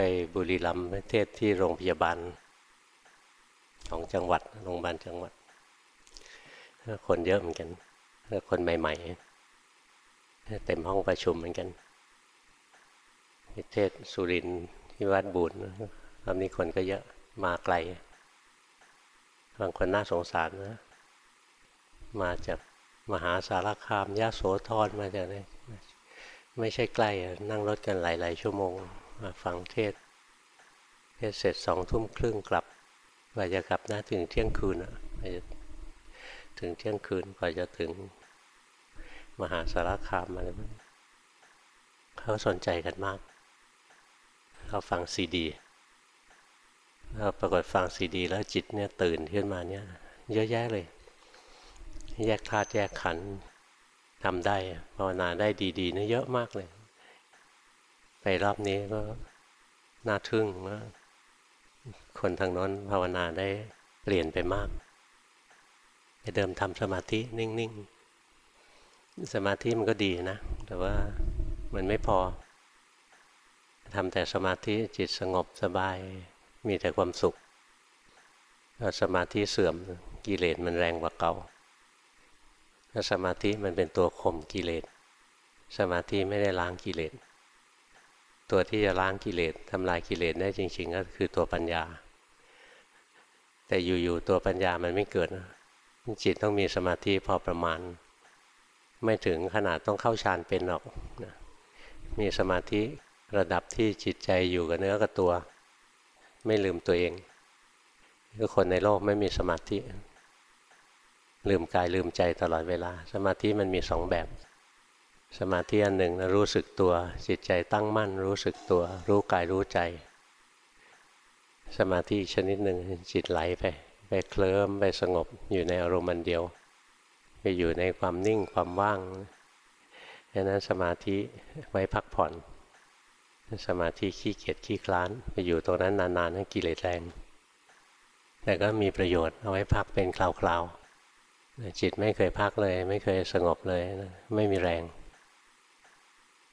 ไปบุรีรัมย์เทศที่โรงพยาบาล ของจังหวัดโรงพยาบาลจังหวัด คนเยอะเหมือนกันแล้วคนใหม่ ๆ เต็มห้องประชุมเหมือนกันเทศสุรินที่วัดบุญรอบนี้คนก็เยอะมาไกลบางคนน่าสงสารนะ มาจากมหาสารคามยะโสธรมาจากไหนไม่ใช่ใกล้นั่งรถกันหลาย ๆ ชั่วโมง มาฟังเทศ เทศเสร็จสองทุ่มครึ่งกลับกว่าจะกลับนะถึงเที่ยงคืนอะถึงเที่ยงคืนกว่าจะถึงมหาสารคามอะไรเขาสนใจกันมากเขาฟังซีดีเราปรากฏฟังซีดีแล้วจิตเนี่ยตื่นขึ้นมาเนี่ย เยอะแยะเลย แยกธาตุแยกขันธ์ทำได้ภาวนาได้ดีๆนี่เยอะมากเลย ไปรอบนี้ก็น่าทึ่งว่าคนทางน้นภาวนาได้เปลี่ยนไปมากเดิมทำสมาธินิ่งๆ สมาธิมันก็ดีนะ แต่ว่ามันไม่พอทำแต่สมาธิจิตสงบสบายมีแต่ความสุขสมาธิเสื่อมกิเลสมันแรงกว่าเก่าสมาธิมันเป็นตัวข่มกิเลส สมาธิไม่ได้ล้างกิเลส ตัวที่จะล้างกิเลสทำลายกิเลสได้จริง ๆ ก็คือตัวปัญญา แต่อยู่ๆตัวปัญญามันไม่เกิดจิตต้องมีสมาธิพอประมาณ ไม่ถึงขนาดต้องเข้าฌานเป็นหรอกมีสมาธิระดับที่จิตใจอยู่กับเนื้อกับตัว ไม่ลืมตัวเองทุกคนในโลกไม่มีสมาธิ ลืมกายลืมใจตลอดเวลา สมาธิมันมีสองแบบ สมาธิอันหนึ่งนะรู้สึกตัว จิตใจตั้งมั่น รู้สึกตัว รู้กายรู้ใจ สมาธิชนิดหนึ่งจิตไหลไป ไปเคลิ้มไปสงบอยู่ในอารมณ์เดียว ไปอยู่ในความนิ่งความว่างดังนั้นสมาธิไว้พักผ่อน สมาธิขี้เกียจขี้คลาน ไปอยู่ตรงนั้นนานๆให้กิเลสแรง แต่ก็มีประโยชน์เอาไว้พักเป็นคราวๆจิตไม่เคยพักเลย ไม่เคยสงบเลย ไม่มีแรง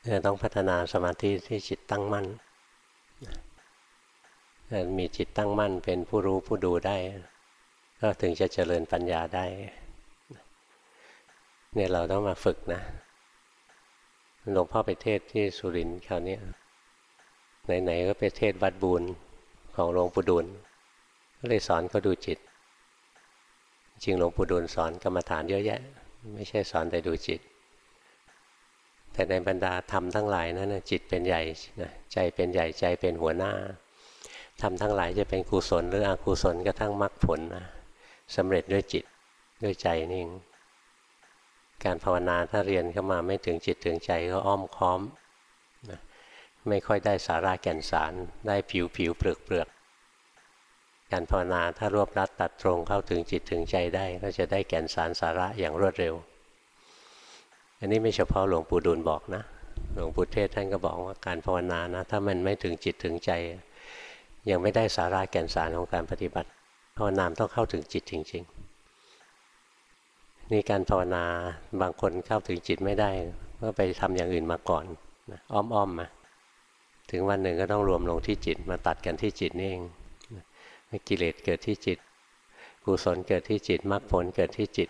เราต้องพัฒนาสมาธิที่จิตตั้งมั่นมีจิตตั้งมั่นเป็นผู้รู้ผู้ดูได้ ก็ถึงจะเจริญปัญญาได้ เนี่ยเราต้องมาฝึกนะหลวงพ่อไปเทศที่สุรินทร์คราวนี้ไหนๆก็ไปเทศวัดบูรของหลวงปู่ดูลก็เลยสอนเขาดูจิต จริงหลวงปู่ดูลสอนกรรมฐานเยอะแยะ ไม่ใช่สอนแต่ดูจิต แต่ในบรรดาธรรมทั้งหลายนั้นจิตเป็นใหญ่นะใจเป็นใหญ่ใจเป็นหัวหน้าทำทั้งหลายจะเป็นกุศลหรืออกุศลก็ทั้งมรรคผลนะสำเร็จด้วยจิตด้วยใจนี่เองการภาวนาถ้าเรียนเข้ามาไม่ถึงจิตถึงใจก็อ้อมค้อมนะไม่ค่อยได้สาระแก่นสารได้ผิวผิวเปลือกเปลือกการภาวนาถ้ารวบรัดตัดตรงเข้าถึงจิตถึงใจได้ ก็จะได้แก่นสารสาระอย่างรวดเร็ว อันนี้ไม่เฉพาะหลวงปู่ดูลบอกนะ หลวงปู่เทศท่านก็บอกว่าการภาวนานะ ถ้ามันไม่ถึงจิตถึงใจ ยังไม่ได้สาระแก่นสารของการปฏิบัติ ภาวนาต้องเข้าถึงจิตจริง ๆ นี่การภาวนาบางคนเข้าถึงจิตไม่ได้ ก็ไปทำอย่างอื่นมาก่อนอ้อมๆมาถึงวันหนึ่งก็ต้องรวมลงที่จิตมาตัดกันที่จิตนี่เองกิเลสเกิดที่จิตกุศลเกิดที่จิตมรรคผลเกิดที่จิต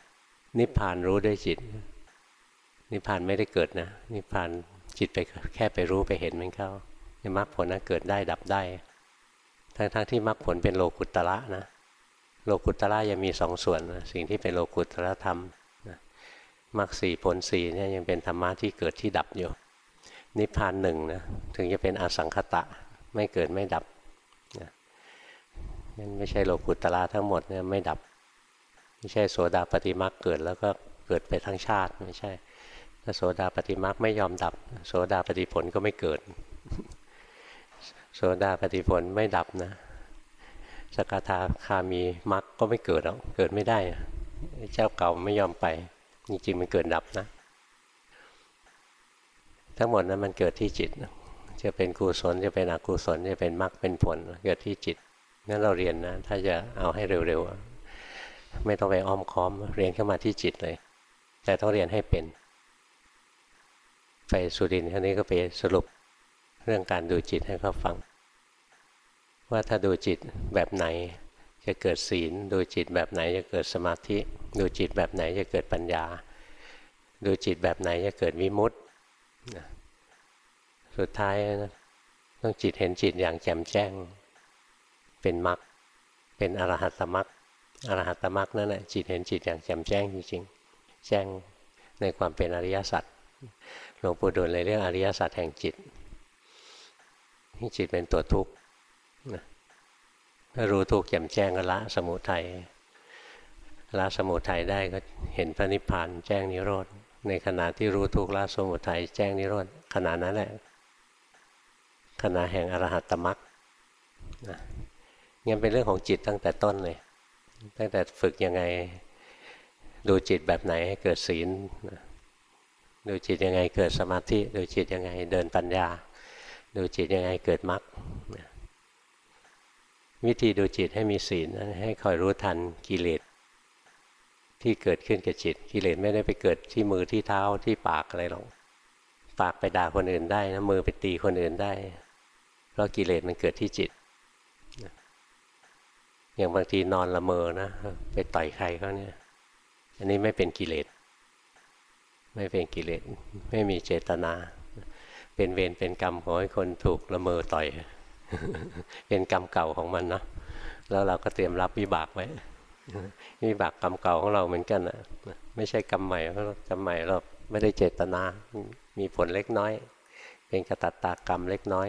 นิพพานรู้ด้วยจิต นิพพานไม่ได้เกิดนะ นิพพานจิตไปแค่ไปรู้ไปเห็นมันเข้าในมรรคผลนะเกิดได้ดับได้ ทั้งๆทที่มรรคผลเป็นโลกุตระนะ โลกุตระยังมีสองส่วนนะสิ่งที่เป็นโลกุตระธรรมนะมรรคสี่ผลสี่เนี่ยยังเป็นธรรมะที่เกิดที่ดับอยู่ นิพพานหนึ่งนะถึงจะเป็นอสังขตะไม่เกิดไม่ดับนะนั่นไม่ใช่โลกุตละทั้งหมดเนี่ยไม่ดับ ไม่ใช่โสดาปฏิมาเกิดแล้วก็เกิดไปทั้งชาติไม่ใช่ โสดาปฏิมาไม่ยอมดับ โสดาปฏิผลก็ไม่เกิด โสดาปฏิผลไม่ดับนะ สกทาคามีมรรคก็ไม่เกิดหรอกเกิดไม่ได้เจ้าเก่าไม่ยอมไปจริงๆมันเกิดดับนะ ทั้งหมดนั้นมันเกิดที่จิต จะเป็นกุศลจะเป็นอกุศลจะเป็นมรรคเป็นผลเกิดที่จิตงั้นเราเรียนนะ ถ้าจะเอาให้เร็วๆไม่ต้องไปอ้อมค้อมเรียนเข้ามาที่จิตเลย แต่ต้องเรียนให้เป็น ไปสุรินทร์ครั้นี้ก็ไปสรุปเรื่องการดูจิตให้เขาฟัง ว่าถ้าดูจิตแบบไหนจะเกิดศีล ดูจิตแบบไหนจะเกิดสมาธิ ดูจิตแบบไหนจะเกิดปัญญา ดูจิตแบบไหนจะเกิดวิมุตติสุดท้ายนะต้องจิตเห็นจิตอย่างแจ่มแจ้ง เป็นมรรคเป็นอรหัตมรรคอรหัตมรรคนั่นแหละจิตเห็นจิตอย่างแจ่มแจ้งจริงๆแจ้งในความเป็นอริยสัจ หลวงปู่ดูลเลยเรียกอริยสัจแห่งจิตที่จิตเป็นตัวทุกข์ถ้ารู้ทุกข์แจ่มแจ้งก็ละสมุทัยละสมุทัยได้ก็เห็นพระนิพพานแจ้งนิโรธ ในขณะที่รู้ทุกข์ละสมุทัยแจ้งนิโรธขณะนั้นแหละขณะแห่งอรหัตตมรรคงั้นเป็นเรื่องของจิตตั้งแต่ต้นเลย ตั้งแต่ฝึกยังไงดูจิตแบบไหนให้เกิดศีล ดูจิตยังไงเกิดสมาธิดูจิตยังไงเดินปัญญา ดูจิตยังไงเกิดมรรควิธีดูจิตให้มีศีลให้คอยรู้ทันกิเลสที่เกิดขึ้นกับจิตกิเลสไม่ได้ไปเกิดที่มือที่เท้าที่ปากอะไรหรอกปากไปด่าคนอื่นได้นะมือไปตีคนอื่นได้ เพราะกิเลสมันเกิดที่จิต อย่างบางทีนอนละเมอนะ ไปต่อยใครเขาเนี่ย อันนี้ไม่เป็นกิเลส ไม่เป็นกิเลสไม่มีเจตนา เป็นเวรเป็นกรรมของคนถูกละเมอต่อย เป็นกรรมเก่าของมันนะแล้วเราก็เตรียมรับวิบากไว้วิบากกรรมเก่าของเราเหมือนกันอะไม่ใช่กรรมใหม่เพราะกรรมใหม่เราไม่ได้เจตนา มีผลเล็กน้อย เป็นกระตัตตากรรมเล็กน้อย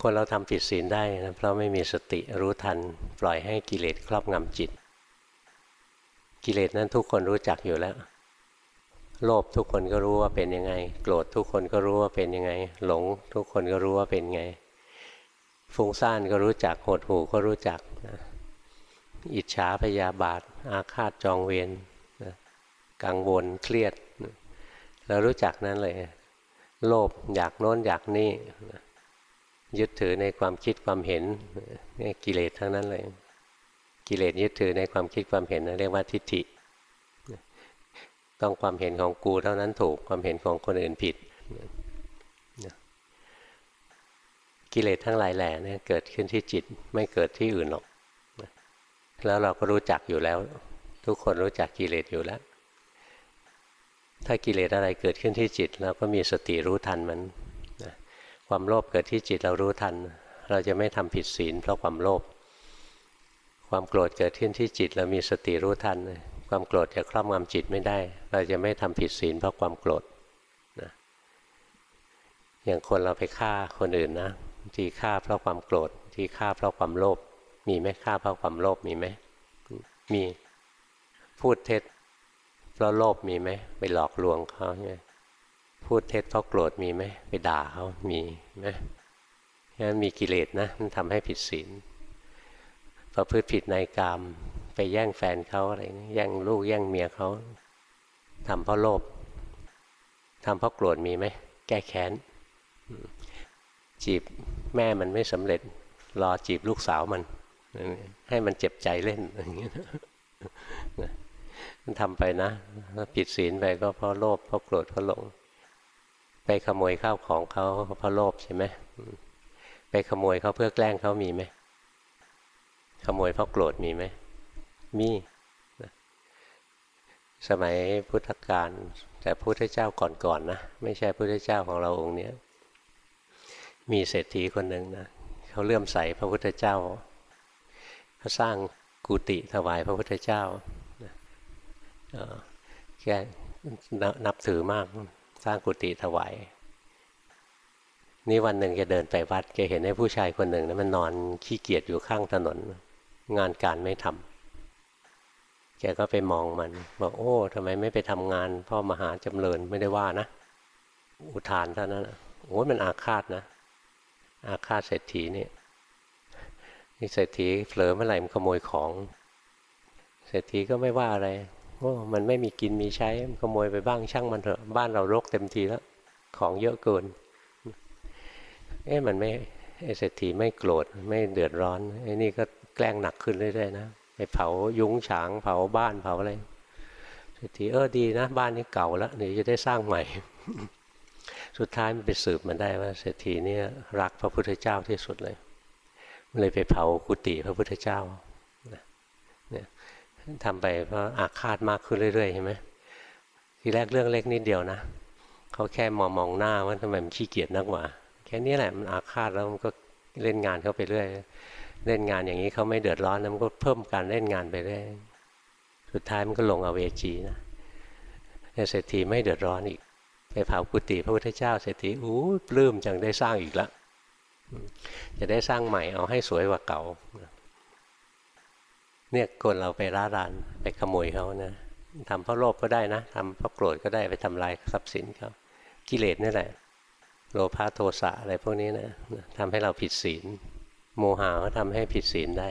คนเราทำผิดศีลได้นะเพราะไม่มีสติรู้ทัน ปล่อยให้กิเลสครอบงำจิต กิเลสนั้นทุกคนรู้จักอยู่แล้ว โลภทุกคนก็รู้ว่าเป็นยังไง โกรธทุกคนก็รู้ว่าเป็นยังไง หลงทุกคนก็รู้ว่าเป็นไง ฟุ้งซ่านก็รู้จัก หดหู่ก็รู้จักนะอิจฉาพยาบาท อาฆาตจองเวรนะกังวลเครียดเรารู้จักนั้นเลย โลภอยากโน้นอยากนี่นะยึดถือในความคิดความเห็นนี่กิเลสทั้งนั้นเลย กิเลสยึดถือในความคิดความเห็นเรียกว่าทิฏฐิ ต้องความเห็นของกูเท่านั้นถูกความเห็นของคนอื่นผิด กิเลสทั้งหลายแหล่เนี่ยเกิดขึ้นที่จิตไม่เกิดที่อื่นหรอก แล้วเราก็รู้จักอยู่แล้ว ทุกคนรู้จักกิเลสอยู่แล้ว ถ้ากิเลสอะไรเกิดขึ้นที่จิตเราก็มีสติรู้ทันมันความโลภเกิดที่จิตเรารู้ทัน เราจะไม่ทำผิดศีลเพราะความโลภความโกรธเกิดขึ้นที่จิตเรามีสติรู้ทัน ความโกรธจะครอบงำจิตไม่ได้ เราจะไม่ทำผิดศีลเพราะความโกรธนะอย่างคนเราไปฆ่าคนอื่นนะทีฆ่าเพราะความโกรธทีฆ่าเพราะความโลภมีไหมฆ่าเพราะความโลภมีไหมมีพูดเท็จ เพราะโลภมีไหมไปหลอกลวงเขาใช่ไหมพูดเท็จเพราะโกรธมีไหมไปด่าเขามีไหมงั้นมีกิเลสนะมันทำให้ผิดศีลพอพืชผิดในกาม ไปแย่งแฟนเขาอะไรแย่งลูกแย่งเมียเขาทำเพราะโลภทำเพราะโกรธมีไหมแก้แค้น จีบแม่มันไม่สำเร็จ รอจีบลูกสาวมัน ให้มันเจ็บใจเล่นอย่างเงี้ยมันทำไปนะผิดศีลไปก็เพราะโลภเพราะโกรธเพราะหลง ไปขโมยข้าวของเขาเพราะโลภใช่ไหมไปขโมยเขาเพื่อแกล้งเขามีไหมขโมยเพราะโกรธมีไหม มีสมัยพุทธกาลแต่พุทธเจ้าก่อนๆนนะไม่ใช่พุทธเจ้าของเราองค์นี้มีเศรษฐีคนหนึ่งนะเขาเลื่อมใสพระพุทธเจ้าเขาสร้างกุฏิถวายพระพุทธเจ้าแกนับถือมากสร้างกุฏิถวายนี่วันหนึ่งแกเดินไปวัดแกเห็นไอ้ผู้ชายคนหนึ่งนะมันนอนขี้เกียจอยู่ข้างถนน งานการไม่ทำ แกก็ไปมองมันบอกโอ้ทำไมไม่ไปทำงาน พ่อมหาจำเริญไม่ได้ว่านะ อุทานเท่านั้นโอ้มันอาฆาตนะ อาฆาตเศรษฐีนี่นี่เศรษฐีเผลอเมื่อไหร่มันขโมยของ เศรษฐีก็ไม่ว่าอะไรโอ้มันไม่มีกินมีใช้มันขโมยไปบ้างช่างมันเถอะบ้านเรารกเต็มทีแล้ว ของเยอะเกินเอ๊ะมันไม่เศรษฐีไม่โกรธไม่เดือดร้อนไอ้นี่ก็แกล้งหนักขึ้นเรื่อยๆนะ ไปเผายุ้งฉาง เผาบ้านเผาอะไรเศรษฐีเออดีนะ บ้านนี้เก่าแล้วเดี๋ยวจะได้สร้างใหม่ สุดท้ายมันไปสืบมันได้ว่าเศรษฐีนี่รักพระพุทธเจ้าที่สุดเลยเลยไปเผากุฏิพระพุทธเจ้าเนี่ยทำไปเพราะอาฆาตมากขึ้นเรื่อยๆใช่ไหมทีแรกเรื่องเล็กนิดเดียวนะเขาแค่มองมองหน้าว่าทำไมมันขี้เกียจนักหว่าแค่นี้แหละมันอาฆาตแล้วมันก็เล่นงานเขาไปเรื่อย เล่นงานอย่างนี้เขาไม่เดือดร้อนนะมันก็เพิ่มการเล่นงานไปเรื่อยสุดท้ายมันก็ลงอเวจีนะเศรษฐีไม่เดือดร้อนอีก ไปเผากุฏิพระพุทธเจ้าเศรษฐีอู้ปลื้มจังได้สร้างอีกแล้วจะได้สร้างใหม่เอาให้สวยกว่าเก่าเนี่ยคนเราไปร้ารานไปขโมยเขานะทำเพราะโลภก็ได้นะทำเพราะโกรธก็ได้ไปทำลายทรัพย์สินเขากิเลสนี่แหละ โลภะโทสะอะไรพวกนี้นะทำให้เราผิดศีล โมหะก็ทำให้ผิดศีลได้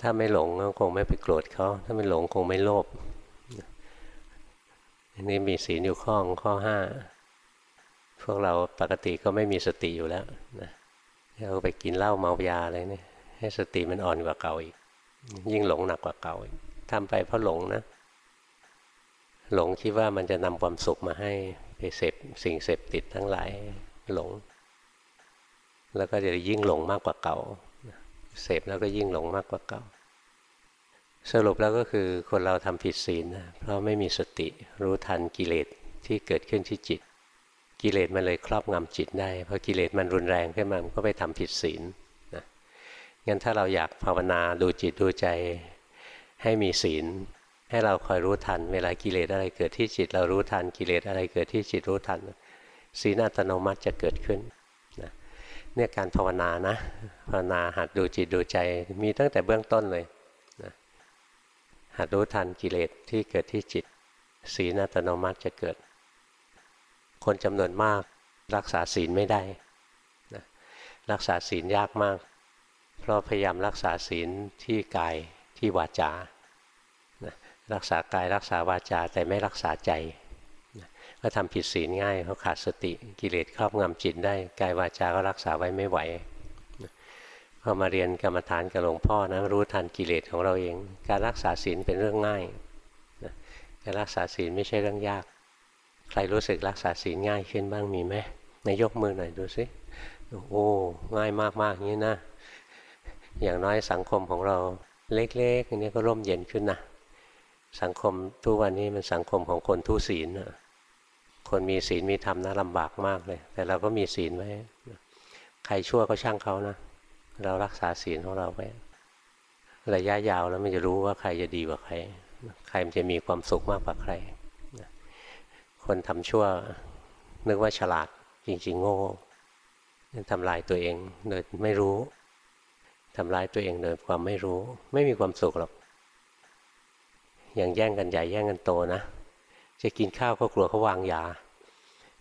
ถ้าไม่หลงก็คงไม่ไปโกรธเขา ถ้าไม่หลงคงไม่โลภอันนี้มีศีลอยู่ข้อข้อห้า พวกเราปกติก็ไม่มีสติอยู่แล้วนะเราไปกินเหล้าเมายาอะไรเนี่ยให้สติมันอ่อนกว่าเก่าอีก ยิ่งหลงหนักกว่าเก่าอีกทำไปเพราะหลงนะ หลงคิดว่ามันจะนำความสุขมาให้ไปเสพสิ่งเสพติดทั้งหลายหลง แล้วก็จะยิ่งหลงมากกว่าเก่า เสพแล้วก็ยิ่งหลงมากกว่าเก่า สรุปแล้วก็คือคนเราทำผิดศีลนะเพราะไม่มีสติรู้ทันกิเลสที่เกิดขึ้นที่จิต กิเลสมันเลยครอบงำจิตได้พอกิเลสมันรุนแรงขึ้นมามันก็ไปทำผิดศีลนะงั้นถ้าเราอยากภาวนาดูจิตดูใจให้มีศีล ให้เราคอยรู้ทัน เวลากิเลสอะไรเกิดที่จิต เรารู้ทันกิเลสอะไรเกิดที่จิตรู้ทันศีลอัตโนมัติจะเกิดขึ้น เนี่ยการภาวนานะภาวนาหัดดูจิตดูใจมีตั้งแต่เบื้องต้นเลยนะหัดรู้ทันกิเลสที่เกิดที่จิตศีลอัตโนมัติจะเกิด คนจำนวนมากรักษาศีลไม่ได้นะรักษาศีลยากมาก เพราะพยายามรักษาศีลที่กายที่วาจารักษากายรักษาวาจาแต่ไม่รักษาใจ ก็ทำผิดศีลง่ายเขาขาดสติกิเลสครอบงำจิตได้กายวาจาก็รักษาไว้ไม่ไหวพอมาเรียนกรรมฐานกับหลวงพ่อนะรู้ทันกิเลสของเราเอง การรักษาศีลเป็นเรื่องง่ายการรักษาศีลไม่ใช่เรื่องยาก ใครรู้สึกรักษาศีลง่ายขึ้นบ้างมีไหมในยกมือหน่อยดูสิโอ้ง่ายมากๆอย่างนี้นะอย่างน้อยสังคมของเราเล็กๆอันนี้ก็ร่มเย็นขึ้นนะสังคมทุกวันนี้มันสังคมของคนทุศีลนะ คนมีศีลมีธรรมนะลำบากมากเลย แต่เราก็มีศีลไว้ใครชั่วก็ช่างเขานะ เรารักษาศีลของเราไว้ระยะยาวแล้วมันจะรู้ว่าใครจะดีกว่าใคร ใครมันจะมีความสุขมากกว่าใคร คนทำชั่ว นึกว่าฉลาดจริง ๆ โง่ทำลายตัวเองโดยไม่รู้ทำร้ายตัวเองโดยความไม่รู้ ไม่มีความสุขหรอกอย่างแย่งกันใหญ่แย่งกันโตนะ จะกินข้าวก็กลัวเขาวางยา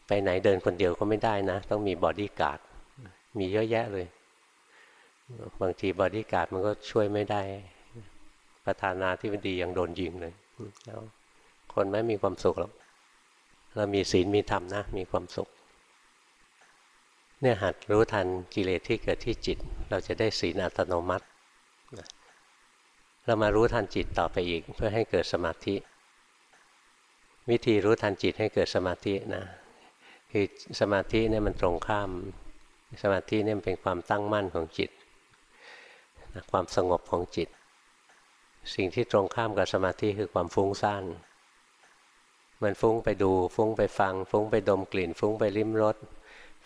ไปไหนเดินคนเดียวก็ไม่ได้นะ ต้องมีบอดี้การ์ดมีเยอะแยะเลย บางทีบอดี้การ์ดมันก็ช่วยไม่ได้ ประธานาธิบดียังโดนยิงเลยแล้วคนไม่มีความสุขหรอกเรามีศีลมีธรรมนะ มีความสุข เนี่ยหัดรู้ทันกิเลสที่เกิดที่จิต เราจะได้ศีลอัตโนมัติ เรามารู้ทันจิตต่อไปอีกเพื่อให้เกิดสมาธิ วิธีรู้ทันจิตให้เกิดสมาธินะคือสมาธิเนี่ยมันตรงข้าม สมาธิเนี่ยเป็นความตั้งมั่นของจิตความสงบของจิต สิ่งที่ตรงข้ามกับสมาธิคือความฟุ้งซ่านมันฟุ้งไปดู ฟุ้งไปฟัง ฟุ้งไปดมกลิ่น ฟุ้งไปลิ้มรส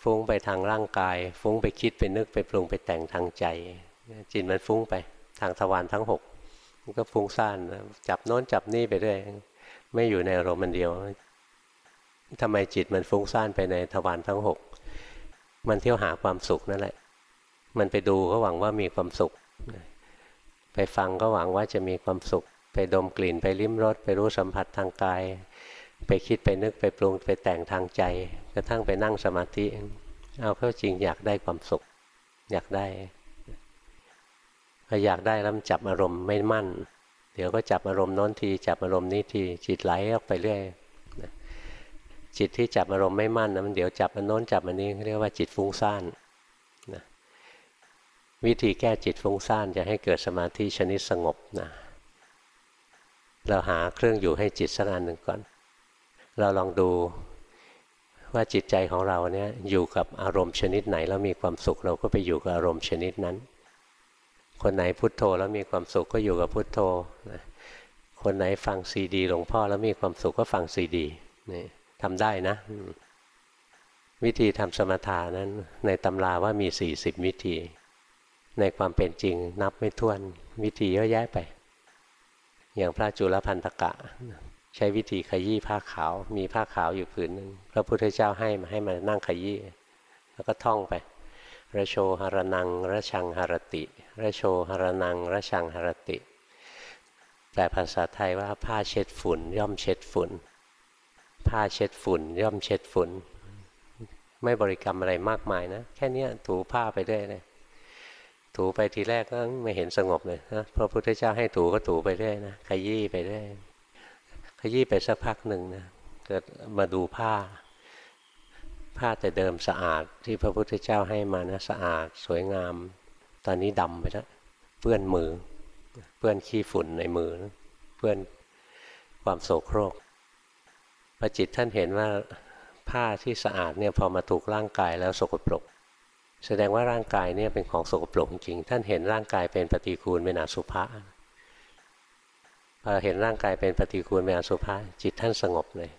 ฟุ้งไปทางร่างกาย ฟุ้งไปคิดไปนึกไปปรุงไปแต่งทางใจ จิตมันฟุ้งไปทางทวารทั้งหกมันก็ฟุ้งซ่านจับโน้นจับนี่ไปเรื่อย ไม่อยู่ในอารมณ์มันเดียวทำไมจิตมันฟุ้งซ่านไปในทวารทั้งหกมันเที่ยวหาความสุขนั่นแหละ มันไปดูก็หวังว่ามีความสุข ไปฟังก็หวังว่าจะมีความสุข ไปดมกลิ่นไปลิ้มรสไปรู้สัมผัสทางกาย ไปคิดไปนึกไปปรุงไปแต่งทางใจกระทั่งไปนั่งสมาธิ เอาเข้าจริงอยากได้ความสุข อยากได้พออยากได้แล้วจับอารมณ์ไม่มั่น ดี๋ยวก็จับอารมณ์น้นทีจับอารมณ์นี้ทีจิตไหลออกไปเรื่อยจิตที่จับอารมณ์ไม่มั่นนะมันเดี๋ยวจับอันโน้นจับอันนี้เรียกว่าจิตฟุ้งซ่านนะวิธีแก้จิตฟุ้งซ่านจะให้เกิดสมาธิชนิดสงบนะเราหาเครื่องอยู่ให้จิตสักอันหนึ่งก่อน เราลองดูว่าจิตใจของเราเนี่ยอยู่กับอารมณ์ชนิดไหนแล้วมีความสุขเราก็ไปอยู่กับอารมณ์ชนิดนั้น คนไหนพุทโธแล้วมีความสุขก็อยู่กับพุทโธนะคนไหนฟังซีดีหลวงพ่อแล้วมีความสุขก็ฟังซีดีนี่ทำได้นะ วิธีทำสมถานั้น ในตำราว่ามี 40 วิธี ในความเป็นจริงนับไม่ถ้วนวิธีเยอะแยะไป อย่างพระจุลพันธกะ ใช้วิธีขยี้ผ้าขาว มีผ้าขาวอยู่ผืนหนึ่งพระพุทธเจ้าให้มาให้มานั่งขยี้แล้วก็ท่องไป ระโชหรนังระชังหรติ ระโชหรนังระชังหรติ แปลภาษาไทยว่าผ้าเช็ดฝุ่น ย่อมเช็ดฝุ่น ผ้าเช็ดฝุ่น ย่อมเช็ดฝุ่น ไม่บริกรรมอะไรมากมายนะ แค่นี้ถูผ้าไปเรื่อยเลยถูไปทีแรกก็ไม่เห็นสงบเลยนะพระพุทธเจ้าให้ถูก็ถูไปเรื่อยนะขยี้ไปเรื่อยขยี้ไปสักพักหนึ่งนะเกิดมาดูผ้าผ้าแต่เดิมสะอาดที่พระพุทธเจ้าให้มานะสะอาดสวยงาม ตอนนี้ดำไปแล้วเปื้อนมือ เปื้อนขี้ฝุ่นในมือ เปื้อนความโสโครกพระจิตท่านเห็นว่าผ้าที่สะอาดเนี่ยพอมาถูกร่างกายแล้วสกปรก แสดงว่าร่างกายเนี่ยเป็นของสกปรกจริงท่านเห็นร่างกายเป็นปฏิกูลเป็นอสุภะพอเห็นร่างกายเป็นปฏิกูลเป็นอสุภะจิตท่านสงบเลย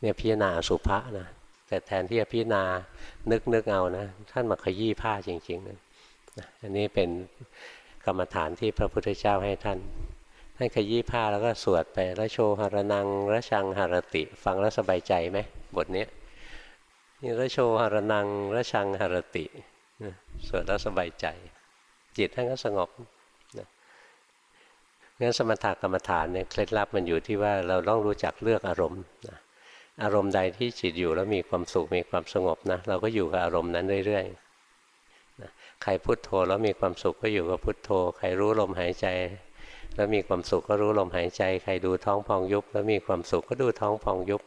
เนี่ยพิจารณาอสุภะนะแต่แทนที่จะพิจารณานึกนึกเอานะ ท่านมาขยี้ผ้าจริงๆนะ อันนี้เป็นกรรมฐานที่พระพุทธเจ้าให้ท่านท่านขยี้ผ้าแล้วก็สวดไประโชหรนังระชังหรติ ฟังแล้วสบายใจไหมบทนี้นี่ระโชหรนังระชังหรติสวดแล้วสบายใจ จิตท่านก็สงบงั้นสมถกรรมฐานเนี่ยเคล็ดลับมันอยู่ที่ว่าเราต้องรู้จักเลือกอารมณ์อารมณ์ใดที่จิตอยู่แล้วมีความสุขมีความสงบนะเราก็อยู่กับอารมณ์นั้นเรื่อย ๆ ใครพุโทโธแล้วมีความสุขก็อยู่กับพุโทโธ ใครรู้ลมหายใจ แล้วมีความสุขก็รู้ลมหายใจ ใครดูท้องพองยุบ แล้วมีความสุขก็ดูท้องพองยุบ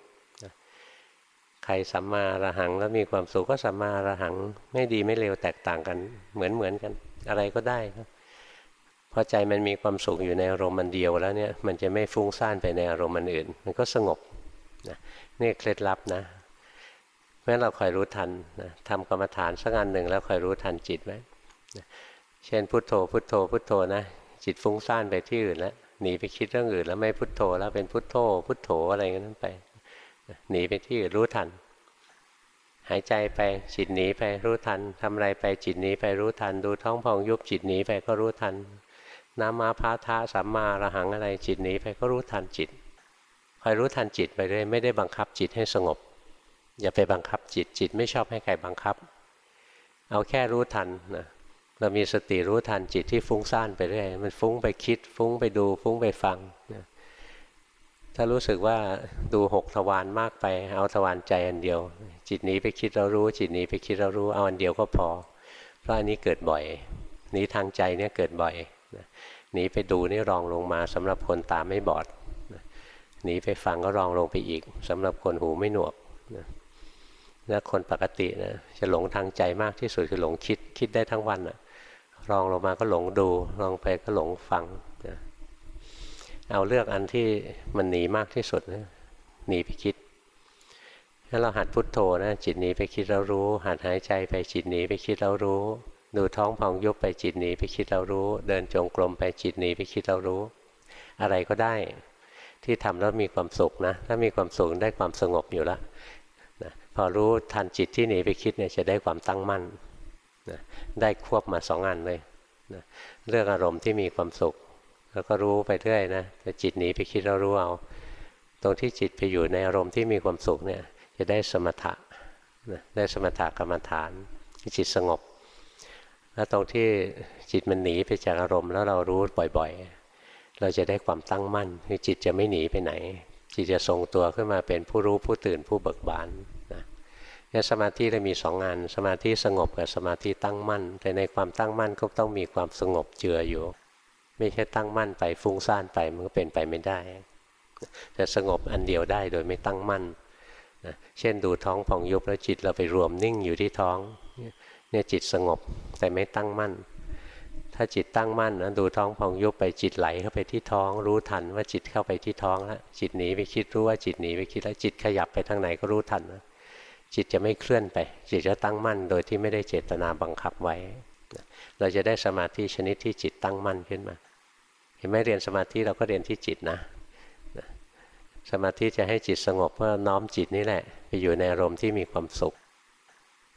ใครสัมมาระหังแล้วมีความสุขก็สัมมาระหัง ไม่ดีไม่เลวแตกต่างกัน เหมือนเหมือนกัน อะไรก็ได้ครับพอใจมันมีความสุขอยู่ในอารมณ์มันเดียวแล้วเนี่ยมันจะไม่ฟุ้งซ่านไปในอารมณ์มันอื่น มันก็สงบนะนี่เคล็ดลับนะ เพราะฉะนั้นเราคอยรู้ทันนะทำกรรมฐานสักอันหนึ่งแล้วคอยรู้ทันจิตไว้เช่นพุทโธ พุทโธ พุทโธนะจิตฟุ้งซ่านไปที่อื่นแล้วหนีไปคิดเรื่องอื่น แล้วไม่พุทโธแล้วเป็นพุทโธ พุทโธอะไรอย่างนั้นไปหนีไปที่อื่นรู้ทัน หายใจไปจิตหนีไปรู้ทันทำอะไรไปจิตหนีไปรู้ทัน ดูท้องพองยุบจิตหนีไปก็รู้ทันนามาพาทะสัมมาระหังอะไรจิตหนีไปก็รู้ทันจิตคอยรู้ทันจิตไปเรื่อยไม่ได้บังคับจิตให้สงบ อย่าไปบังคับจิตจิตไม่ชอบให้ใครบังคับ เอาแค่รู้ทันนะเรามีสติรู้ทันจิตที่ฟุ้งซ่านไปเรื่อยมันฟุ้งไปคิด ฟุ้งไปดู ฟุ้งไปฟังนะถ้ารู้สึกว่าดูหกทวารมากไป เอาทวารใจอันเดียว จิตนี้ไปคิดเรารู้ จิตนี้ไปคิดเรารู้เอาอันเดียวก็พอ เพราะอันนี้เกิดบ่อยนี้ทางใจเนี่ยเกิดบ่อยหนีไปดูนี่รองลงมาสำหรับคนตาไม่บอดหนีไปฟังก็รองลงไปอีกสำหรับคนหูไม่หนวกนะ แล้วคนปกตินะจะหลงทางใจมากที่สุดคือหลงคิดคิดได้ทั้งวันอะรองลงมาก็หลงดูรองไปก็หลงฟังนะเอาเลือกอันที่มันหนีมากที่สุดนะหนีไปคิดถ้าเราหัดพุทโธนะจิตหนีไปคิดแล้วรู้ หัดหายใจไปจิตหนีไปคิดแล้วรู้ ดูท้องพองยุบไปจิตหนีไปคิดเรารู้ เดินจงกรมไปจิตหนีไปคิดเรารู้ อะไรก็ได้ที่ทำแล้วมีความสุขนะ ถ้ามีความสุขได้ความสงบอยู่แล้ว พอรู้ทันจิตที่หนีไปคิดเนี่ยจะได้ความตั้งมั่นนะได้ควบมาสองอันเลยนะเรื่องอารมณ์ที่มีความสุข แล้วก็รู้ไปเรื่อยนะแต่จิตหนีไปคิดเรารู้เอา ตรงที่จิตไปอยู่ในอารมณ์ที่มีความสุขเนี่ยจะได้สมถะนะได้สมถะกรรมฐานจิตสงบ แล้วตรงที่จิตมันหนีไปจากอารมณ์แล้วเรารู้บ่อยๆ เราจะได้ความตั้งมั่นคือจิตจะไม่หนีไปไหน จิตจะทรงตัวขึ้นมาเป็นผู้รู้ผู้ตื่นผู้เบิกบานนะนี่สมาธิเรามีสองงาน สมาธิสงบกับสมาธิตั้งมั่น แต่ในความตั้งมั่นก็ต้องมีความสงบเจืออยู่ ไม่ใช่ตั้งมั่นไปฟุ้งซ่านไปมันก็เป็นไปไม่ได้แต่สงบอันเดียวได้โดยไม่ตั้งมั่นนะเช่นดูท้องผ่องยุบแล้วจิตเราไปรวมนิ่งอยู่ที่ท้องเนี่ยจิตสงบแต่ไม่ตั้งมั่น ถ้าจิตตั้งมั่นนะดูท้องพองยุบไปจิตไหลเข้าไปที่ท้อง รู้ทันว่าจิตเข้าไปที่ท้องแล้วจิตหนีไปคิดรู้ว่าจิตหนีไปคิดแล้วจิตขยับไปทางไหนก็รู้ทันนะจิตจะไม่เคลื่อนไป จิตจะตั้งมั่นโดยที่ไม่ได้เจตนาบังคับไว้ เราจะได้สมาธิชนิดที่จิตตั้งมั่นขึ้นมา เห็นไหมเรียนสมาธิเราก็เรียนที่จิตนะ สมาธิจะให้จิตสงบเพื่อน้อมจิตนี่แหละ ไปอยู่ในอารมณ์ที่มีความสุข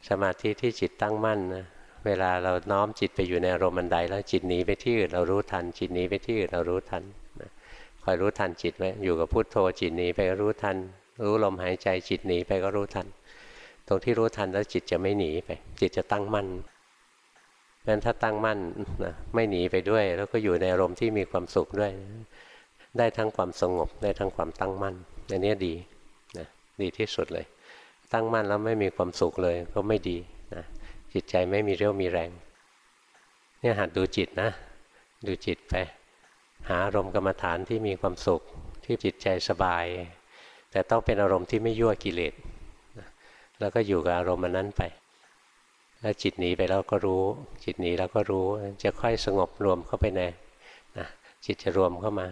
สมาธิที่จิตตั้งมั่นนะ เวลาเราน้อมจิตไปอยู่ในอารมณ์บันไดแล้วจิตหนีไปที่อื่นเรารู้ทัน จิตหนีไปที่อื่นเรารู้ทันคอยรู้ทันจิตไว้อยู่กับพุทโธจิตหนีไปก็รู้ทัน รู้ลมหายใจจิตหนีไปก็รู้ทัน ตรงที่รู้ทันแล้วจิตจะไม่หนีไป จิตจะตั้งมั่นงั้นถ้าตั้งมั่นนะไม่หนีไปด้วย แล้วก็อยู่ในอารมณ์ที่มีความสุขด้วย ได้ทั้งความสงบได้ทั้งความตั้งมั่นอันนี้ดีนะดีที่สุดเลย ตั้งมั่นแล้วไม่มีความสุขเลยก็ไม่ดี จิตใจไม่มีเรี่ยวมีแรง เนี่ยหัดดูจิตนะ ดูจิตไปหาอารมณ์กรรมฐานที่มีความสุขที่จิตใจสบาย แต่ต้องเป็นอารมณ์ที่ไม่ยั่วกิเลสแล้วก็อยู่กับอารมณ์นั้นไป แล้วจิตหนีไปแล้วก็รู้ จิตหนีแล้วก็รู้จะค่อยสงบรวมเข้าไปในนะจิตจะรวมเข้ามา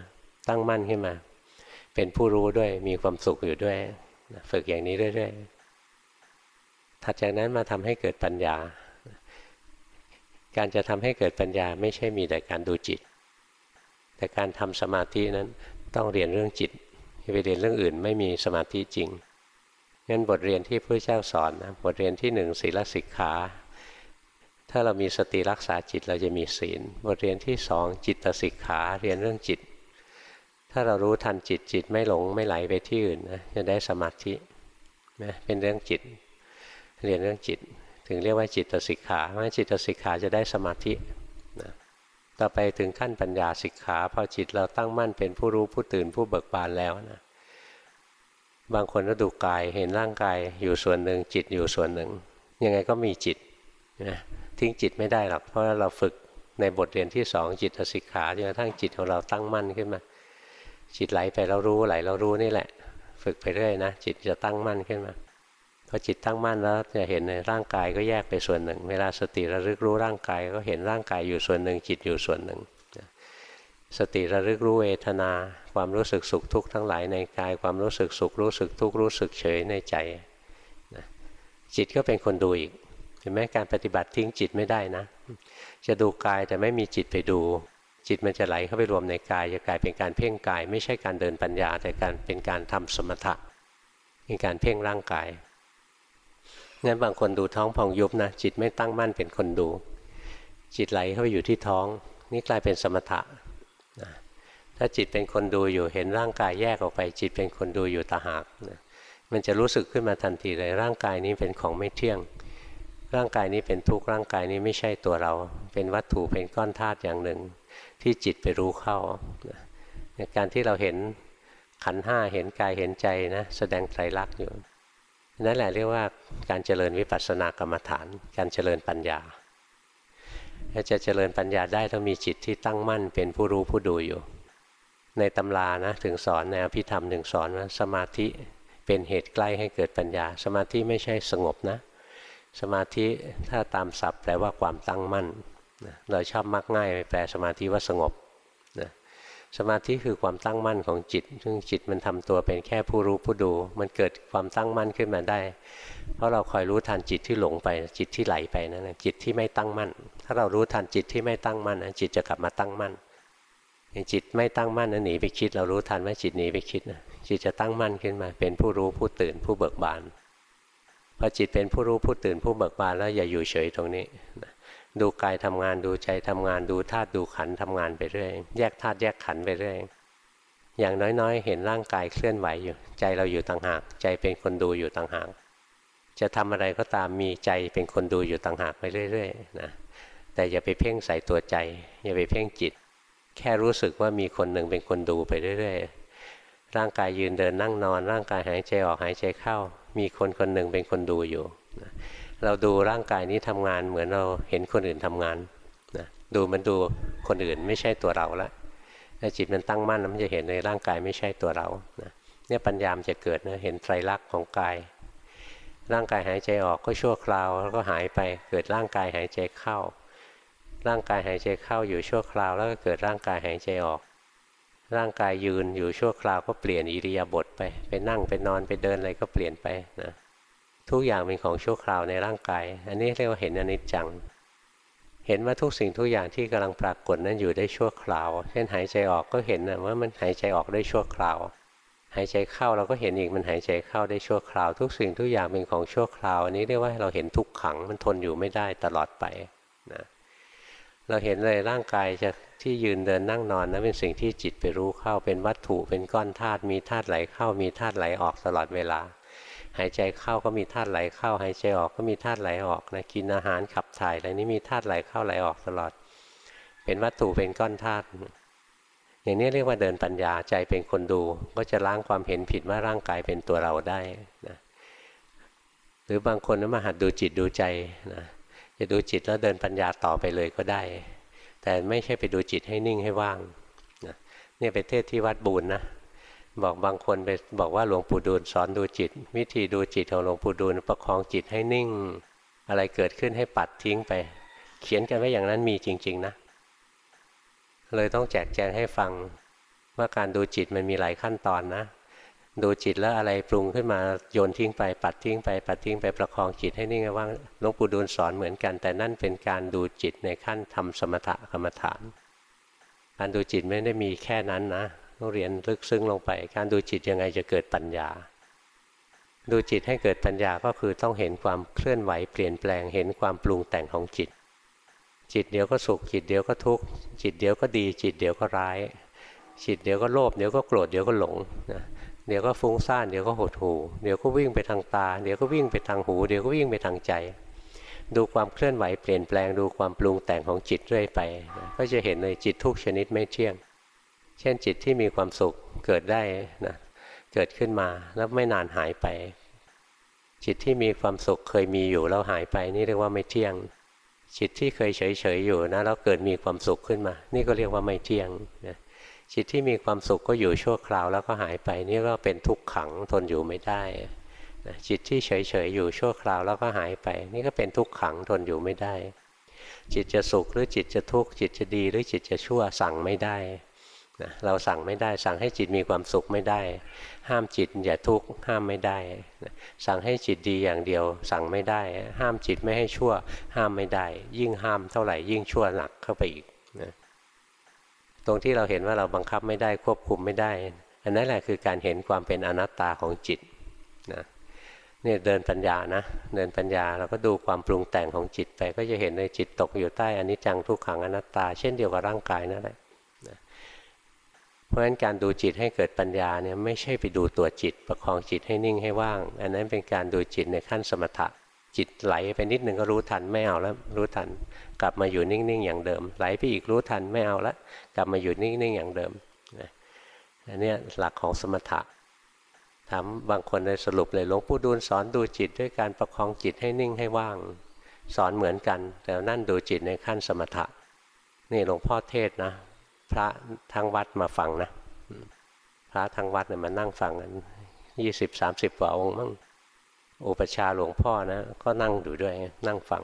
ตั้งมั่นขึ้นมา เป็นผู้รู้ด้วยมีความสุขอยู่ด้วย ฝึกอย่างนี้เรื่อย ๆ ถัดจากนั้นมาทำให้เกิดปัญญา การจะทำให้เกิดปัญญาไม่ใช่มีแต่การดูจิต แต่การทำสมาธินั้นต้องเรียนเรื่องจิตไปเรียนเรื่องอื่นไม่มีสมาธิจริงงั้นบทเรียนที่พระเจ้าสอนนะบทเรียนที่หนึ่งศีลสิกขาถ้าเรามีสติรักษาจิตเราจะมีศีล บทเรียนที่สองจิตสิกขาเรียนเรื่องจิต ถ้าเรารู้ทันจิตจิตไม่หลงไม่ไหลไปที่อื่นนะจะได้สมาธินะเป็นเรื่องจิต เรียนเรื่องจิต ถึงเรียกว่าจิตสิกขาเพราะจิตสิกขาจะได้สมาธินะต่อไปถึงขั้นปัญญาสิกขาพอจิตเราตั้งมั่นเป็นผู้รู้ผู้ตื่นผู้เบิกบานแล้วนะบางคนก็ดูกายเห็นร่างกายอยู่ส่วนหนึ่งจิตอยู่ส่วนหนึ่ง ยังไงก็มีจิตนะทิ้งจิตไม่ได้หรอกเพราะเราฝึกในบทเรียนที่สองจิตสิกขาจนกระทั่งจิตของเราตั้งมั่นขึ้นมา จิตไหลไปเรารู้ไหลเรารู้นี่แหละ ฝึกไปเรื่อยนะจิตจะตั้งมั่นขึ้นมา พอจิตตั้งมั่นแล้วจะเห็นในร่างกายก็แยกไปส่วนหนึ่ง เวลาสติระลึกรู้ร่างกายก็เห็นร่างกายอยู่ส่วนหนึ่ง จิตอยู่ส่วนหนึ่ง สติระลึกรู้เวทนา ความรู้สึกสุขทุกข์ทั้งหลายในกายความรู้สึกสุขรู้สึกทุกข์รู้สึกเฉยในใจจิตก็เป็นคนดูอีกเห็นไหมการปฏิบัติทิ้งจิตไม่ได้นะ จะดูกายแต่ไม่มีจิตไปดู จิตมันจะไหลเข้าไปรวมในกายจะกลายเป็นการเพ่งกาย ไม่ใช่การเดินปัญญา แต่การเป็นการทำสมถะเป็นการเพ่งร่างกาย งั้นบางคนดูท้องพองยุบนะจิตไม่ตั้งมั่นเป็นคนดู จิตไหลเข้าไปอยู่ที่ท้อง นี่กลายเป็นสมถะนะถ้าจิตเป็นคนดูอยู่เห็นร่างกายแยกออกไป จิตเป็นคนดูอยู่ตาหากนะมันจะรู้สึกขึ้นมาทันทีเลยร่างกายนี้เป็นของไม่เที่ยง ร่างกายนี้เป็นทุกข์ร่างกายนี้ไม่ใช่ตัวเรา เป็นวัตถุเป็นก้อนธาตุอย่างหนึ่ง ที่จิตไปรู้เข้าในการที่เราเห็นขันห้าเห็นกายเห็นใจนะแสดงไตรลักษณ์อยู่ นั่นแหละเรียกว่าการเจริญวิปัสสนากรรมฐาน การเจริญปัญญาจะเจริญปัญญาได้ต้องมีจิตที่ตั้งมั่นเป็นผู้รู้ผู้ดูอยู่ ในตำรานะถึงสอนในอภิธรรมถึงสอนว่าสมาธิเป็นเหตุใกล้ให้เกิดปัญญา สมาธิไม่ใช่สงบนะ สมาธิถ้าตามศัพท์แปลว่าความตั้งมั่น เราชอบมักง่ายไปแปลสมาธิว่าสงบ สมาธิคือความตั้งมั่นของจิต ซึ่งจิตมันทำตัวเป็นแค่ผู้รู้ผู้ดู มันเกิดความตั้งมั่นขึ้นมาได้ เพราะเราคอยรู้ทันจิตที่หลงไป จิตที่ไหลไปนั่นจิตที่ไม่ตั้งมั่น ถ้าเรารู้ทันจิตที่ไม่ตั้งมั่นจิตจะกลับมาตั้งมั่นจิตไม่ตั้งมั่นนั้นหนีไปคิด เรารู้ทันว่าจิตหนีไปคิดนะจิตจะตั้งมั่นขึ้นมา เป็นผู้รู้ผู้ตื่นผู้เบิกบานพอจิตเป็นผู้รู้ผู้ตื่นผู้เบิกบานแล้วอย่าอยู่เฉยตรงนี้ ดูกายทำงานดูใจทำงานดูธาตุดูขันทำงานไปเรื่อยแยกธาตุแยกขันไปเรื่อยอย่างน้อยๆ เห็นร่างกายเคลื่อนไหวอยู่ ใจเราอยู่ต่างหาก ใจเป็นคนดูอยู่ต่างหากจะทำอะไรก็ตามมีใจเป็นคนดูอยู่ต่างหากไปเรื่อยๆนะแต่อย่าไปเพ่งใส่ตัวใจ อย่าไปเพ่งจิต แค่รู้สึกว่ามีคนหนึ่งเป็นคนดูไปเรื่อยๆร่างกายยืนเดินนั่งนอน ร่างกายหายใจออกหายใจเข้า มีคนคนหนึ่งเป็นคนดูอยู่นะ เราดูร่างกายนี้ทำงานเหมือนเราเห็นคนอื่นทำงานนะดูมันดูคนอื่นไม่ใช่ตัวเราละถ้าจิตมันตั้งมั่นมันจะเห็นในร่างกายไม่ใช่ตัวเรานะเนี่ยปัญญามจะเกิดนะเห็นไตรลักษณ์ของกาย ร่างกายหายใจออกก็ชั่วคราวแล้วก็หายไปเกิดร่างกายหายใจเข้า ร่างกายหายใจเข้าอยู่ชั่วคราว แล้วก็เกิดร่างกายหายใจออก ร่างกายยืนอยู่ชั่วคราวก็เปลี่ยนอิริยาบถไปไปนั่งไปนอนไปเดินอะไรก็เปลี่ยนไปนะ ทุกอย่างเป็นของชั่วคราวในร่างกาย อันนี้เรียกว่าเห็นอนิจจัง เห็นว่าทุกสิ่งทุกอย่างที่กำลังปรากฏนั้นอยู่ได้ชั่วคราว เช่นหายใจออกก็เห็นนะว่ามันหายใจออกได้ชั่วคราว หายใจเข้าเราก็เห็นอีกมันหายใจเข้าได้ชั่วคราว ทุกสิ่งทุกอย่างเป็นของชั่วคราว อันนี้เรียกว่าเราเห็นทุกขังมันทนอยู่ไม่ได้ตลอดไปนะเราเห็นเลยร่างกายจะที่ยืนเดินนั่งนอนนะเป็นสิ่งที่จิตไปรู้เข้าเป็นวัตถุเป็นก้อนธาตุมีธาตุไหลเข้ามีธาตุไหลออกตลอดเวลา หายใจเข้าก็มีธาตุไหลเข้า หายใจออกก็มีธาตุไหลออกนะกินอาหารขับถ่ายอะไรนี้มีธาตุไหลเข้าไหลออกตลอด เป็นวัตถุเป็นก้อนธาตุอย่างนี้เรียกว่าเดินปัญญาใจเป็นคนดู ก็จะล้างความเห็นผิดว่าร่างกายเป็นตัวเราได้นะหรือบางคนมาหัดดูจิตดูใจนะจะดูจิตแล้วเดินปัญญาต่อไปเลยก็ได้ แต่ไม่ใช่ไปดูจิตให้นิ่งให้ว่างนะเนี่ยไปเทศที่วัดบูรณนะ บอกบางคนไปบอกว่าหลวงปู่ดูลสอนดูจิต วิธีดูจิตของหลวงปู่ดูลประคองจิตให้นิ่ง อะไรเกิดขึ้นให้ปัดทิ้งไป เขียนกันไว้อย่างนั้นมีจริง ๆ นะ เลยต้องแจกแจงให้ฟังว่าการดูจิตมันมีหลายขั้นตอนนะ ดูจิตแล้วอะไรปรุงขึ้นมาโยนทิ้งไป ปัดทิ้งไป ปัดทิ้งไปประคองจิตให้นิ่งว่างหลวงปู่ดูลสอนเหมือนกัน แต่นั่นเป็นการดูจิตในขั้นทำสมถะกรรมฐาน การดูจิตไม่ได้มีแค่นั้นนะ ต้องเรียนลึกซึ้งลงไป การดูจิตยังไงจะเกิดปัญญา ดูจิตให้เกิดปัญญาก็คือต้องเห็นความเคลื่อนไหวเปลี่ยนแปลง เห็นความปรุงแต่งของจิต จิตเดี๋ยวก็สุข จิตเดี๋ยวก็ทุกข์จิตเดี๋ยวก็ดี จิตเดี๋ยวก็ร้าย จิตเดี๋ยวก็โลภเดี๋ยวก็โกรธเดี๋ยวก็หลงนะเดี๋ยวก็ฟุ้งซ่านเดี๋ยวก็หดหูเดี๋ยวก็วิ่งไปทางตา เดี๋ยวก็วิ่งไปทางหู เดี๋ยวก็วิ่งไปทางใจ ดูความเคลื่อนไหวเปลี่ยนแปลงดูความปรุงแต่งของจิตเรื่อยไป ก็จะเห็นเลยจิตทุกชนิดไม่เที่ยง เช่นจิตที่มีความสุขเกิดได้นะเกิดขึ้นมาแล้วไม่นานหายไป จิตที่มีความสุขเคยมีอยู่แล้วหายไป นี่เรียกว่าไม่เที่ยง จิตที่เคยเฉยๆอยู่นะแล้วเกิดมีความสุขขึ้นมา นี่ก็เรียกว่าไม่เที่ยงนะจิตที่มีความสุขก็อยู่ชั่วคราวแล้วก็หายไป นี่ก็เป็นทุกขังทนอยู่ไม่ได้นะจิตที่เฉยๆอยู่ชั่วคราวแล้วก็หายไป นี่ก็เป็นทุกขังทนอยู่ไม่ได้ จิตจะสุขหรือจิตจะทุกข์จิตจะดีหรือจิตจะชั่วสั่งไม่ได้ นะเราสั่งไม่ได้ สั่งให้จิตมีความสุขไม่ได้ ห้ามจิตอย่าทุกข์ห้ามไม่ได้นะสั่งให้จิตดีอย่างเดียว สั่งไม่ได้ ห้ามจิตไม่ให้ชั่ว ห้ามไม่ได้ ยิ่งห้ามเท่าไหร่ยิ่งชั่วหนักเข้าไปอีกนะตรงที่เราเห็นว่าเราบังคับไม่ได้ควบคุมไม่ได้ อันนั้นแหละคือการเห็นความเป็นอนัตตาของจิตนะเนี่ยเดินปัญญานะเดินปัญญาเราก็ดูความปรุงแต่งของจิตไปก็จะเห็นในจิตตกอยู่ใต้อนิจจังทุกขังอนัตตา เช่นเดียวกับร่างกายนั่นแหละนะ เพราะฉะนั้นการดูจิตให้เกิดปัญญาเนี่ยไม่ใช่ไปดูตัวจิต ประคองจิตให้นิ่งให้ว่าง อันนั้นเป็นการดูจิตในขั้นสมถะ จิตไหลไปนิดหนึ่งก็รู้ทันไม่เอาแล้วรู้ทัน กลับมาอยู่นิ่งๆอย่างเดิม ไหลไปอีกรู้ทันไม่เอาละกลับมาอยู่นิ่งๆอย่างเดิมนะอันนี้หลักของสมถะถามบางคนเลยสรุปเลยหลวงปู่ดูลสอนดูจิตด้วยการประคองจิตให้นิ่งให้ว่าง สอนเหมือนกัน แต่นั่นดูจิตในขั้นสมถะนี่หลวงพ่อเทศนะ พระทางวัดมาฟังนะ พระทางวัดเนี่ยมานั่งฟังกันยี่สิบสามสิบกว่าองค์มั้งอุปชาหลวงพ่อนะ ก็นั่งดูด้วยนั่งฟัง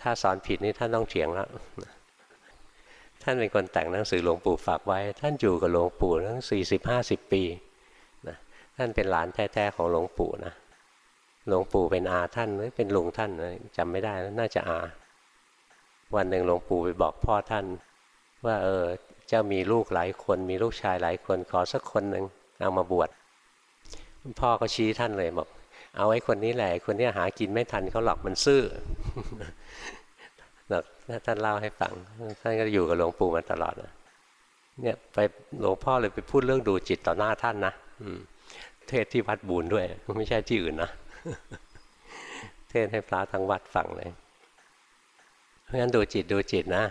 ถ้าสอนผิดนี่ท่านต้องเถียงแล้วท่านเป็นคนแต่งหนังสือหลวงปู่ฝากไว้ ท่านอยู่กับหลวงปู่ตั้งสี่สิบห้าสิบปีนะท่านเป็นหลานแท้ๆของหลวงปู่นะหลวงปู่เป็นอาท่านหรือเป็นลุงท่านจำไม่ได้น่าจะอา วันหนึ่งหลวงปู่ไปบอกพ่อท่าน ว่าเออ เจ้ามีลูกหลายคน มีลูกชายหลายคนขอสักคนหนึ่งเอามาบวชพ่อก็ชี้ท่านเลยบอกเอาไอ้คนนี้แหละคนนี้หากินไม่ทันเขาหลอกมันซื่อหลอกท่านเล่าให้ฟังท่านก็อยู่กับหลวงปู่มาตลอดเนี่ยไปหลวงพ่อเลยไปพูดเรื่องดูจิตต่อหน้าท่านนะเทศที่วัดบูนด้วย ไม่ใช่ที่อื่นนะเทศให้พระทั้งวัดฟังเลยเพราะฉะนั้นดูจิตดูจิตนะ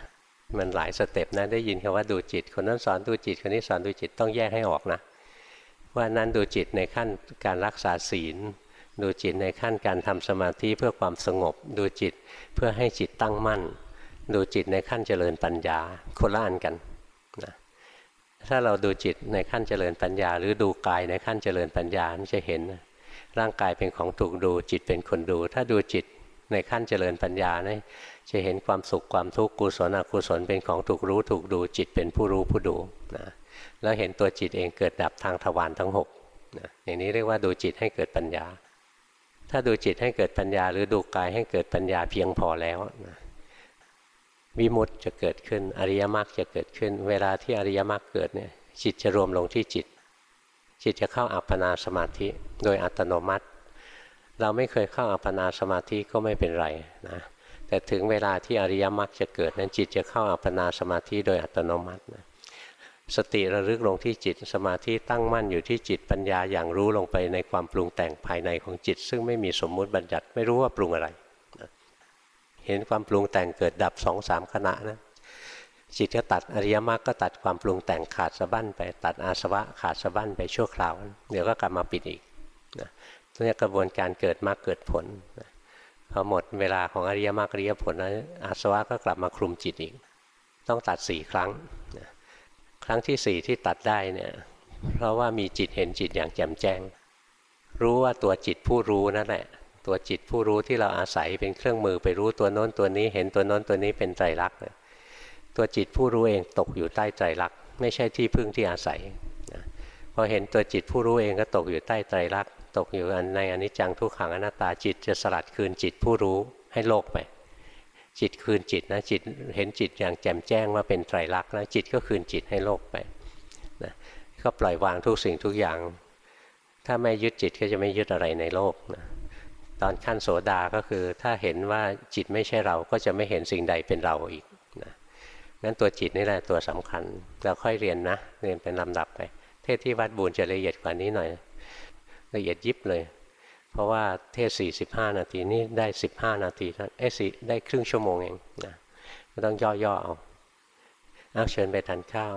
มันหลายสเต็ปนะได้ยินคำว่าดูจิต คนนั้นสอนดูจิตคนนี้สอนดูจิตต้องแยกให้ออกนะ ว่านั้นดูจิตในขั้นการรักษาศีล ดูจิตในขั้นการทำสมาธิเพื่อความสงบ ดูจิตเพื่อให้จิตตั้งมั่น ดูจิตในขั้นเจริญปัญญาคนละอันกันนะถ้าเราดูจิตในขั้นเจริญปัญญา หรือดูกายในขั้นเจริญปัญญาจะเห็นร่างกายเป็นของถูกดูจิตเป็นคนดู ถ้าดูจิตในขั้นเจริญปัญญานะ จะเห็นความสุขความทุกข์กุศลอกุศลเป็นของถูกรู้ถูกดูจิตเป็นผู้รู้ผู้ดูนะแล้วเห็นตัวจิตเองเกิดดับทางทวารทั้ง6นะอย่างนี้เรียกว่าดูจิตให้เกิดปัญญา ถ้าดูจิตให้เกิดปัญญา หรือดูกายให้เกิดปัญญาเพียงพอแล้วนะวิมุตติจะเกิดขึ้นอริยมรรคจะเกิดขึ้น เวลาที่อริยมรรคเกิดเนี่ยจิตจะรวมลงที่จิต จิตจะเข้าอัปปนาสมาธิโดยอัตโนมัติ เราไม่เคยเข้าอัปปนาสมาธิก็ไม่เป็นไรนะ แต่ถึงเวลาที่อริยมรรคจะเกิดนั้นจิตจะเข้าอัปปนาสมาธิโดยอัตโนมัตินะสติระลึกลงที่จิตสมาธิตั้งมั่นอยู่ที่จิตปัญญาอย่างรู้ลงไปในความปรุงแต่งภายในของจิต ซึ่งไม่มีสมมุติบัญญัติไม่รู้ว่าปรุงอะไรเห็นความปรุงแต่งเกิดดับสองสามขณะนะจิตก็ตัดอริยมรรคก็ตัดความปรุงแต่งขาดสะบั้นไปตัดอาสวะขาดสะบั้นไปชั่วคราว เดี๋ยวก็กลับมาปิดอีกนะนี่กระบวนการเกิดมรรคเกิดผลนะ พอหมดเวลาของอริยมรรคอริยผลนะอาสวะก็กลับมาคลุมจิตอีก ต้องตัดสี่ครั้ง ครั้งที่สี่ที่ตัดได้เนี่ยเพราะว่ามีจิตเห็นจิตอย่างแจ่มแจ้ง รู้ว่าตัวจิตผู้รู้นั่นแหละตัวจิตผู้รู้ที่เราอาศัยเป็นเครื่องมือไปรู้ตัวโน้นตัวนี้เห็นตัวโน้นตัวนี้เป็นไตรลักษณ์ตัวจิตผู้รู้เองตกอยู่ใต้ไตรลักษณ์ไม่ใช่ที่พึ่งที่อาศัยพอเห็นตัวจิตผู้รู้เองก็ตกอยู่ใต้ไตรลักษณ ตกอยู่ในอนิจจังทุกขังอนัตตาจิตจะสลัดคืนจิตผู้รู้ให้โลกไป จิตคืนจิตนะจิตเห็นจิตอย่างแจ่มแจ้งว่าเป็นไตรลักษณ์แล้วจิตก็คืนจิตให้โลกไปนะก็ปล่อยวางทุกสิ่งทุกอย่าง ถ้าไม่ยึดจิตก็จะไม่ยึดอะไรในโลกนะตอนขั้นโสดาก็คือถ้าเห็นว่าจิตไม่ใช่เราก็จะไม่เห็นสิ่งใดเป็นเราอีกนะงั้นตัวจิตนี่แหละตัวสำคัญเราค่อยเรียนนะเรียนเป็นลำดับไป เทศที่วัดบูญจะละเอียดกว่านี้หน่อย ละเอียดยิบเลย เพราะว่าเทศ 45 นาทีนี่ได้ 15 นาทีเอ้สิได้ครึ่งชั่วโมงเองนะก็ต้องย่อๆเอาเอาเชิญไปทานข้าว